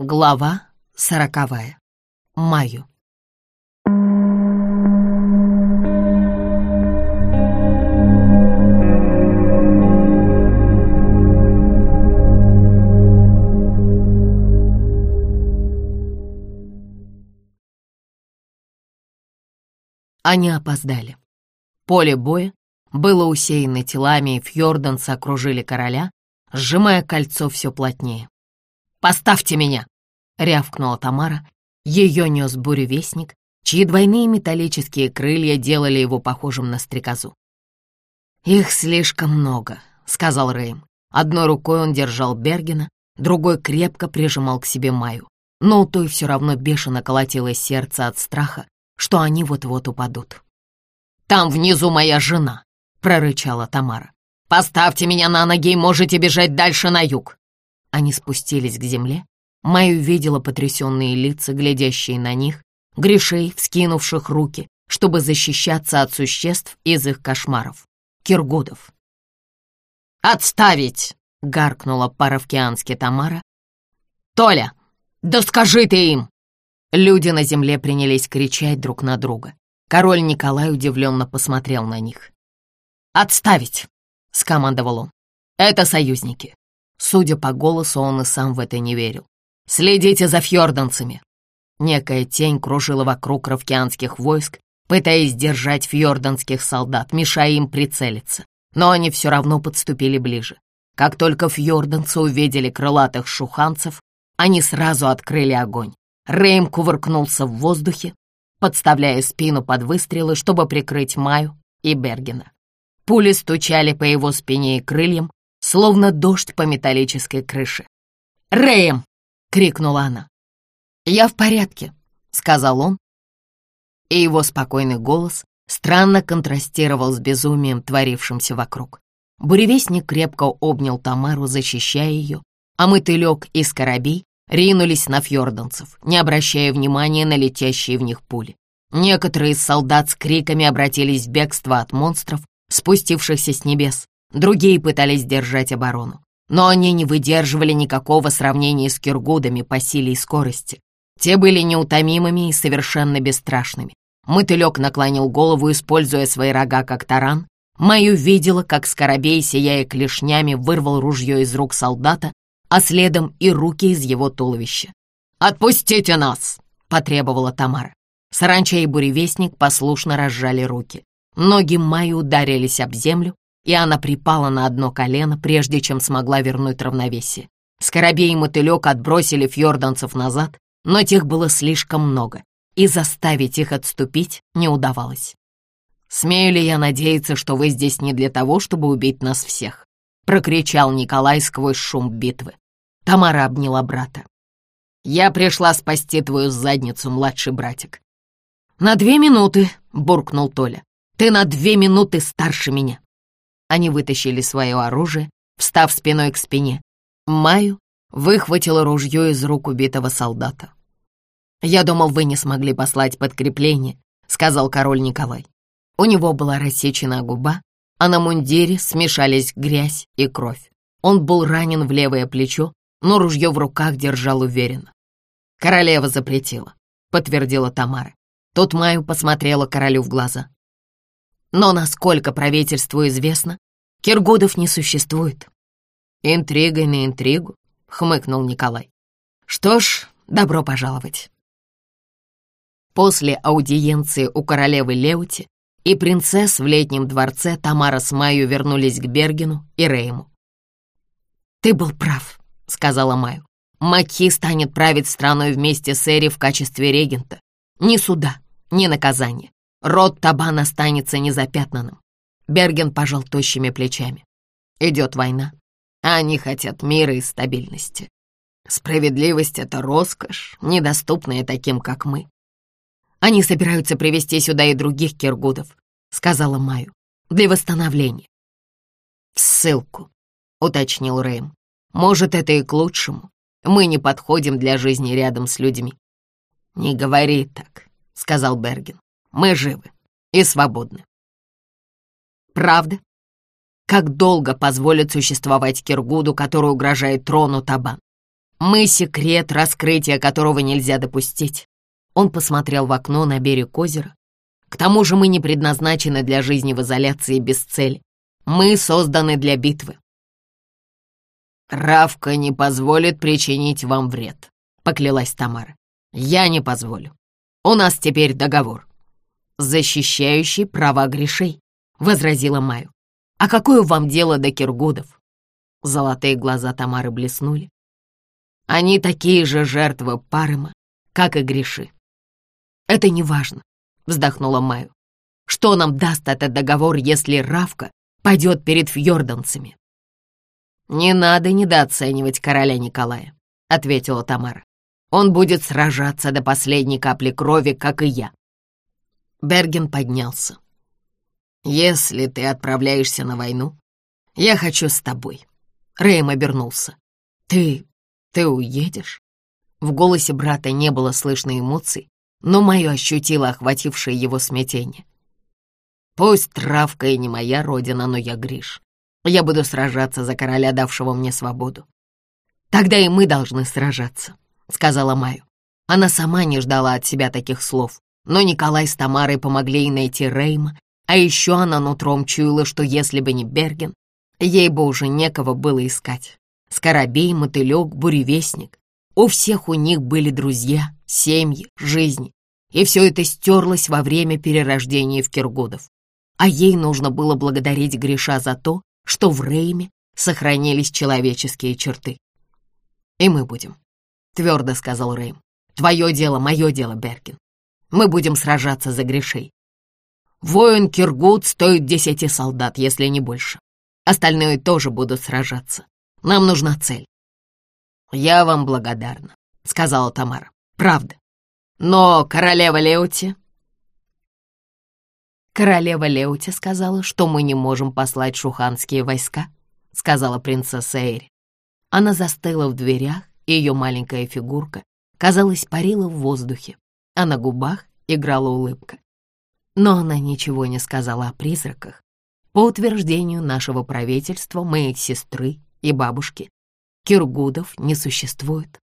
Глава сороковая. Маю. Они опоздали. Поле боя было усеяно телами, и фьорданцы окружили короля, сжимая кольцо все плотнее. «Поставьте меня!» — рявкнула Тамара. Ее нес буревестник, чьи двойные металлические крылья делали его похожим на стрекозу. «Их слишком много», — сказал Рэйм. Одной рукой он держал Бергена, другой крепко прижимал к себе Маю. Но у той все равно бешено колотилось сердце от страха, что они вот-вот упадут. «Там внизу моя жена!» — прорычала Тамара. «Поставьте меня на ноги и можете бежать дальше на юг!» Они спустились к земле. Майя увидела потрясенные лица, глядящие на них, грешей, вскинувших руки, чтобы защищаться от существ из их кошмаров. Киргудов. «Отставить!» — гаркнула по-равкиански Тамара. «Толя, да скажи ты им!» Люди на земле принялись кричать друг на друга. Король Николай удивленно посмотрел на них. «Отставить!» — скомандовал он. «Это союзники. Судя по голосу, он и сам в это не верил. «Следите за фьорданцами!» Некая тень кружила вокруг равкианских войск, пытаясь держать фьорданских солдат, мешая им прицелиться. Но они все равно подступили ближе. Как только фьорданцы увидели крылатых шуханцев, они сразу открыли огонь. Рейм кувыркнулся в воздухе, подставляя спину под выстрелы, чтобы прикрыть Маю и Бергена. Пули стучали по его спине и крыльям, словно дождь по металлической крыше. «Рэем!» — крикнула она. «Я в порядке», — сказал он, и его спокойный голос странно контрастировал с безумием, творившимся вокруг. Буревестник крепко обнял Тамару, защищая ее, а мотылек и скоробей ринулись на фьорданцев, не обращая внимания на летящие в них пули. Некоторые из солдат с криками обратились в бегство от монстров, спустившихся с небес, Другие пытались держать оборону, но они не выдерживали никакого сравнения с киргудами по силе и скорости. Те были неутомимыми и совершенно бесстрашными. Мотылек наклонил голову, используя свои рога как таран. Маю видела, как скоробей, сияя клешнями, вырвал ружье из рук солдата, а следом и руки из его туловища. «Отпустите нас!» — потребовала Тамара. Саранча и буревестник послушно разжали руки. Ноги Майи ударились об землю, и она припала на одно колено, прежде чем смогла вернуть равновесие. Скоробей и мотылек отбросили фьорданцев назад, но тех было слишком много, и заставить их отступить не удавалось. «Смею ли я надеяться, что вы здесь не для того, чтобы убить нас всех?» — прокричал Николай сквозь шум битвы. Тамара обняла брата. «Я пришла спасти твою задницу, младший братик». «На две минуты», — буркнул Толя. «Ты на две минуты старше меня». Они вытащили свое оружие, встав спиной к спине. Маю выхватила ружье из рук убитого солдата. «Я думал, вы не смогли послать подкрепление», — сказал король Николай. У него была рассечена губа, а на мундире смешались грязь и кровь. Он был ранен в левое плечо, но ружье в руках держал уверенно. «Королева запретила», — подтвердила Тамара. Тут Маю посмотрела королю в глаза. Но, насколько правительству известно, Киргудов не существует. Интригой на интригу, хмыкнул Николай. Что ж, добро пожаловать. После аудиенции у королевы Леути и принцесс в летнем дворце Тамара с Майю вернулись к Бергену и Рейму. «Ты был прав», — сказала Майю. «Маки станет править страной вместе с Эри в качестве регента. Ни суда, ни наказания. Род Табан останется незапятнанным. Берген пожал тощими плечами. Идет война, а они хотят мира и стабильности. Справедливость — это роскошь, недоступная таким, как мы. Они собираются привести сюда и других киргудов, сказала Маю, для восстановления. В ссылку, уточнил Рэйм. Может, это и к лучшему. Мы не подходим для жизни рядом с людьми. Не говори так, сказал Берген. Мы живы и свободны. Правда? Как долго позволят существовать Киргуду, который угрожает трону Табан? Мы секрет, раскрытия которого нельзя допустить. Он посмотрел в окно на берег озера. К тому же мы не предназначены для жизни в изоляции без цели. Мы созданы для битвы. «Равка не позволит причинить вам вред», — поклялась Тамара. «Я не позволю. У нас теперь договор, защищающий права грешей», — возразила Маю. «А какое вам дело до киргудов?» Золотые глаза Тамары блеснули. «Они такие же жертвы Парыма, как и греши». «Это не важно», — вздохнула Маю. «Что нам даст этот договор, если Равка пойдет перед фьорданцами?» «Не надо недооценивать короля Николая», — ответила Тамара. «Он будет сражаться до последней капли крови, как и я». Берген поднялся. «Если ты отправляешься на войну, я хочу с тобой». Рэйм обернулся. «Ты... ты уедешь?» В голосе брата не было слышно эмоций, но мое ощутило охватившее его смятение. «Пусть травка и не моя родина, но я Гриш. Я буду сражаться за короля, давшего мне свободу. Тогда и мы должны сражаться, сказала Маю. Она сама не ждала от себя таких слов, но Николай с Тамарой помогли ей найти Рейма, а еще она нутром чуяла, что если бы не Берген, ей бы уже некого было искать. Скоробей, мотылек, буревестник. У всех у них были друзья, семьи, жизни, и все это стерлось во время перерождения в Киргудов. А ей нужно было благодарить Гриша за то, что в Рейме сохранились человеческие черты. «И мы будем», — твердо сказал Рейм. «Твое дело, мое дело, Беркин. Мы будем сражаться за грешей. Воин Киргут стоит десяти солдат, если не больше. Остальные тоже будут сражаться. Нам нужна цель». «Я вам благодарна», — сказала Тамара. «Правда. Но королева Леути «Королева Леути сказала, что мы не можем послать шуханские войска», — сказала принцесса Эри. Она застыла в дверях, и ее маленькая фигурка, казалось, парила в воздухе, а на губах играла улыбка. Но она ничего не сказала о призраках. По утверждению нашего правительства, моей сестры и бабушки, киргудов не существует,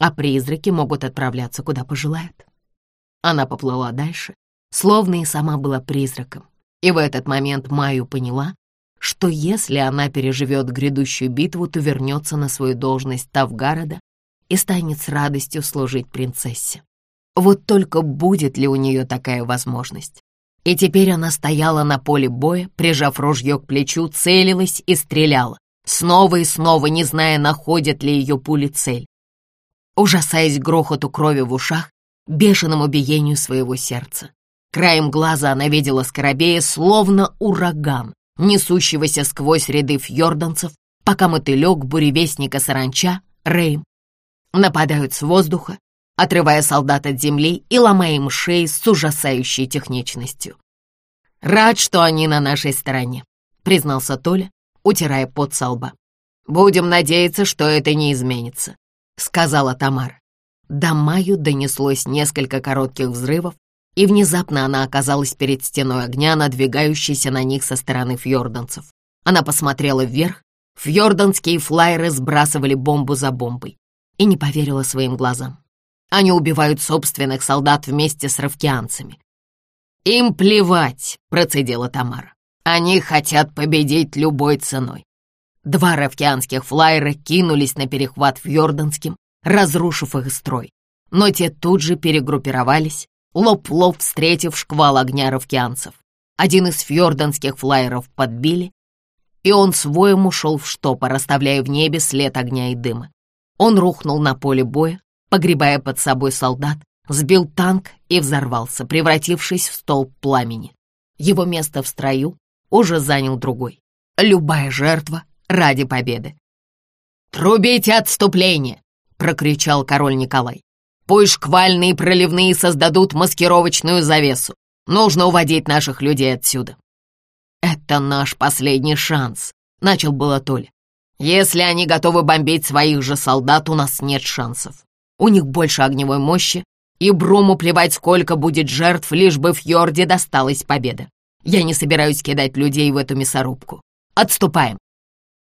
а призраки могут отправляться куда пожелают. Она поплыла дальше, словно и сама была призраком. И в этот момент Майю поняла, что если она переживет грядущую битву, то вернется на свою должность Тавгарода и станет с радостью служить принцессе. Вот только будет ли у нее такая возможность? И теперь она стояла на поле боя, прижав ружье к плечу, целилась и стреляла, снова и снова не зная, находят ли ее пули цель. Ужасаясь грохоту крови в ушах, бешеному биению своего сердца. Краем глаза она видела Скоробея, словно ураган, несущегося сквозь ряды фьорданцев, пока мотылек, буревестника саранча, Рейм, нападают с воздуха, отрывая солдат от земли и ломая им шеи с ужасающей техничностью. «Рад, что они на нашей стороне», — признался Толя, утирая пот со лба. «Будем надеяться, что это не изменится», — сказала Тамара. До Маю донеслось несколько коротких взрывов, и внезапно она оказалась перед стеной огня, надвигающейся на них со стороны фьорданцев. Она посмотрела вверх, фьорданские флайеры сбрасывали бомбу за бомбой, и не поверила своим глазам. Они убивают собственных солдат вместе с равкианцами. «Им плевать», — процедила Тамара. «Они хотят победить любой ценой». Два равкианских флайера кинулись на перехват фьорданским, разрушив их строй. Но те тут же перегруппировались лоб-лоб встретив шквал огня ровкианцев. Один из фьорданских флайеров подбили, и он своем ушел в штопор, оставляя в небе след огня и дыма. Он рухнул на поле боя, погребая под собой солдат, сбил танк и взорвался, превратившись в столб пламени. Его место в строю уже занял другой. Любая жертва ради победы. «Трубите отступление!» — прокричал король Николай. Пусть шквальные и проливные создадут маскировочную завесу. Нужно уводить наших людей отсюда. Это наш последний шанс, начал было. Если они готовы бомбить своих же солдат, у нас нет шансов. У них больше огневой мощи, и Бруму плевать, сколько будет жертв, лишь бы в Фьорде досталась победа. Я не собираюсь кидать людей в эту мясорубку. Отступаем.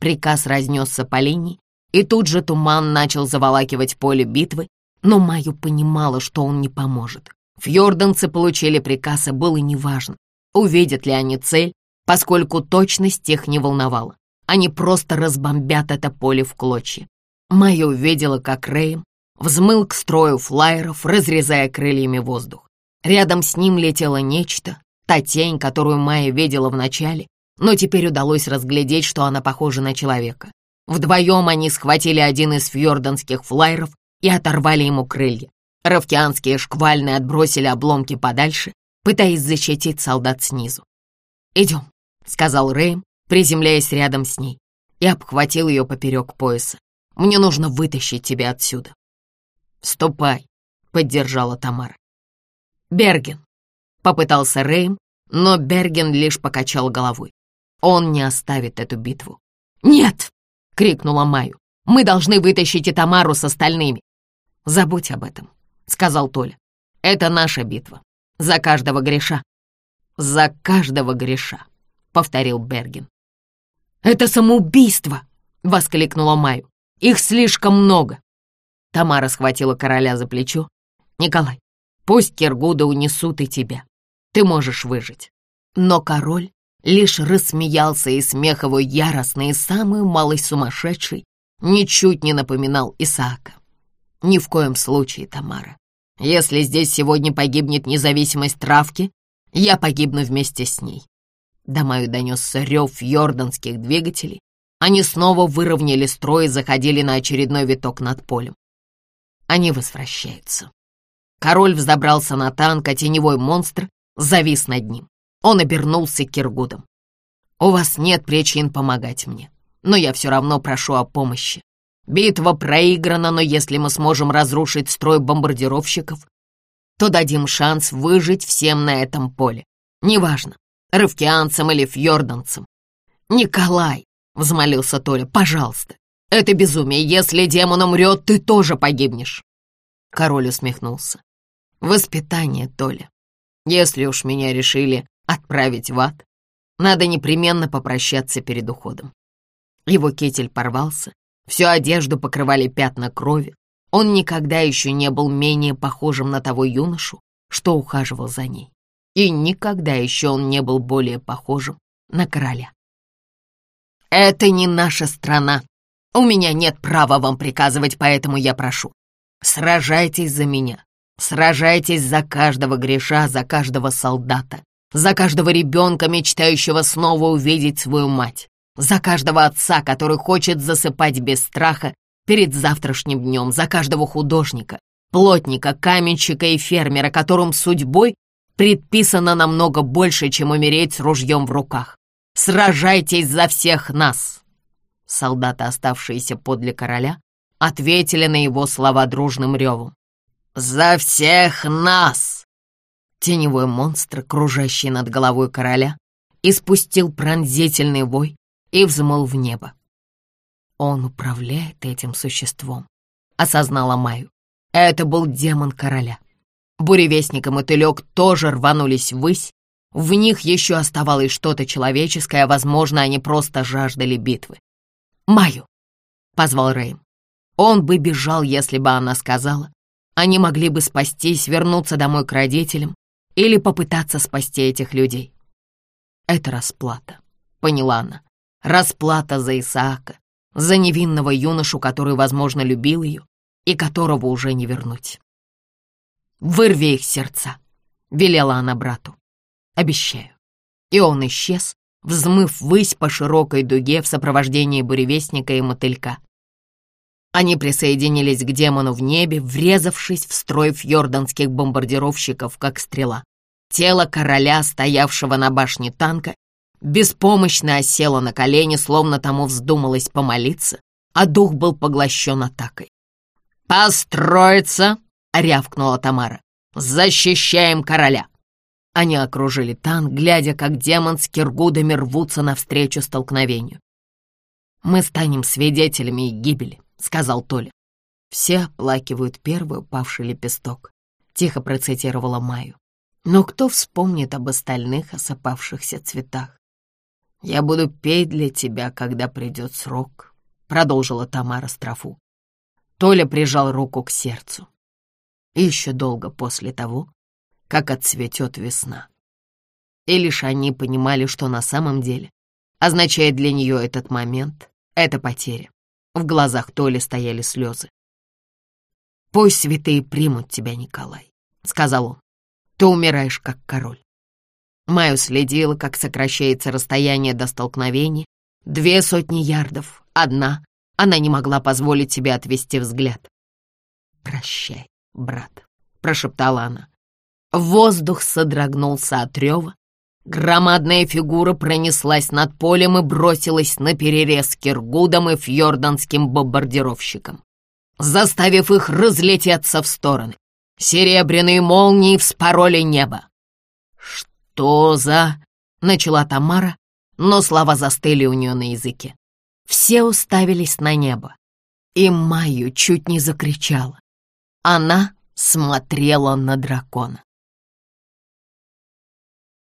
Приказ разнесся по линии, и тут же туман начал заволакивать поле битвы, но Майю понимала, что он не поможет. Фьорданцы получили приказ, и было неважно, увидят ли они цель, поскольку точность их не волновала. Они просто разбомбят это поле в клочья. Майя увидела, как Рейм взмыл к строю флайеров, разрезая крыльями воздух. Рядом с ним летело нечто, та тень, которую Майя видела вначале, но теперь удалось разглядеть, что она похожа на человека. Вдвоем они схватили один из фьорданских флайеров и оторвали ему крылья. Равкианские шквальные отбросили обломки подальше, пытаясь защитить солдат снизу. «Идем», — сказал Рэйм, приземляясь рядом с ней, и обхватил ее поперек пояса. «Мне нужно вытащить тебя отсюда». «Ступай», — поддержала Тамара. «Берген», — попытался Рэйм, но Берген лишь покачал головой. Он не оставит эту битву. «Нет!» — крикнула Маю. «Мы должны вытащить и Тамару с остальными». «Забудь об этом», — сказал Толя. «Это наша битва. За каждого греша». «За каждого греша», — повторил Берген. «Это самоубийство!» — воскликнула Маю. «Их слишком много!» Тамара схватила короля за плечо. «Николай, пусть Киргуда унесут и тебя. Ты можешь выжить». Но король лишь рассмеялся, и смех его яростный и самый малый сумасшедший ничуть не напоминал Исаака. «Ни в коем случае, Тамара. Если здесь сегодня погибнет независимость травки, я погибну вместе с ней». До мою донесся рев йорданских двигателей. Они снова выровняли строй и заходили на очередной виток над полем. Они возвращаются. Король взобрался на танк, а теневой монстр завис над ним. Он обернулся к Киргудам. «У вас нет причин помогать мне, но я все равно прошу о помощи. Битва проиграна, но если мы сможем разрушить строй бомбардировщиков, то дадим шанс выжить всем на этом поле. Неважно, рывкианцам или фьорданцам. «Николай!» — взмолился Толя. «Пожалуйста, это безумие. Если демон умрет, ты тоже погибнешь». Король усмехнулся. «Воспитание, Толя. Если уж меня решили отправить в ад, надо непременно попрощаться перед уходом. Его китель порвался, всю одежду покрывали пятна крови. Он никогда еще не был менее похожим на того юношу, что ухаживал за ней. И никогда еще он не был более похожим на короля. «Это не наша страна. У меня нет права вам приказывать, поэтому я прошу. Сражайтесь за меня. Сражайтесь за каждого греша, за каждого солдата за каждого ребенка, мечтающего снова увидеть свою мать, за каждого отца, который хочет засыпать без страха перед завтрашним днем, за каждого художника, плотника, каменщика и фермера, которым судьбой предписано намного больше, чем умереть с ружьем в руках. Сражайтесь за всех нас!» Солдаты, оставшиеся подле короля, ответили на его слова дружным ревом. «За всех нас!» Теневой монстр, кружащий над головой короля, испустил пронзительный вой и взмыл в небо. Он управляет этим существом, осознала Майю. Это был демон короля. Буревестник и мотылек тоже рванулись ввысь. В них еще оставалось что-то человеческое, а, возможно, они просто жаждали битвы. «Майю!» — позвал Рэйм. Он бы бежал, если бы она сказала. Они могли бы спастись, вернуться домой к родителям, или попытаться спасти этих людей. Это расплата, поняла она. Расплата за Исаака, за невинного юношу, который, возможно, любил ее и которого уже не вернуть. «Вырви их сердца», — велела она брату. «Обещаю». И он исчез, взмыв ввысь по широкой дуге в сопровождении буревестника и мотылька. Они присоединились к демону в небе, врезавшись в строй фьорданских бомбардировщиков, как стрела. Тело короля, стоявшего на башне танка, беспомощно осело на колени, словно тому вздумалось помолиться, а дух был поглощен атакой. «Построиться!» — рявкнула Тамара. «Защищаем короля!» Они окружили танк, глядя, как демон с киргудами рвутся навстречу столкновению. «Мы станем свидетелями их гибели», — сказал Толя. «Все оплакивают первый упавший лепесток», — тихо процитировала Майю. Но кто вспомнит об остальных осыпавшихся цветах? Я буду петь для тебя, когда придет срок, продолжила Тамара строфу. Толя прижал руку к сердцу. И еще долго после того, как отцветет весна. И лишь они понимали, что на самом деле означает для нее этот момент, это потеря. В глазах Толи стояли слезы. «Пусть святые примут тебя, Николай», — сказал он. «Ты умираешь, как король». Майю следила, как сокращается расстояние до столкновения. Две сотни ярдов, одна. Она не могла позволить себе отвести взгляд. «Прощай, брат», — прошептала она. Воздух содрогнулся от рева. Громадная фигура пронеслась над полем и бросилась на перерез киргудам и фьорданским бомбардировщикам, заставив их разлететься в стороны. Серебряные молнии вспороли небо. «Что за...» — начала Тамара, но слова застыли у нее на языке. Все уставились на небо, и Майю чуть не закричала. Она смотрела на дракона.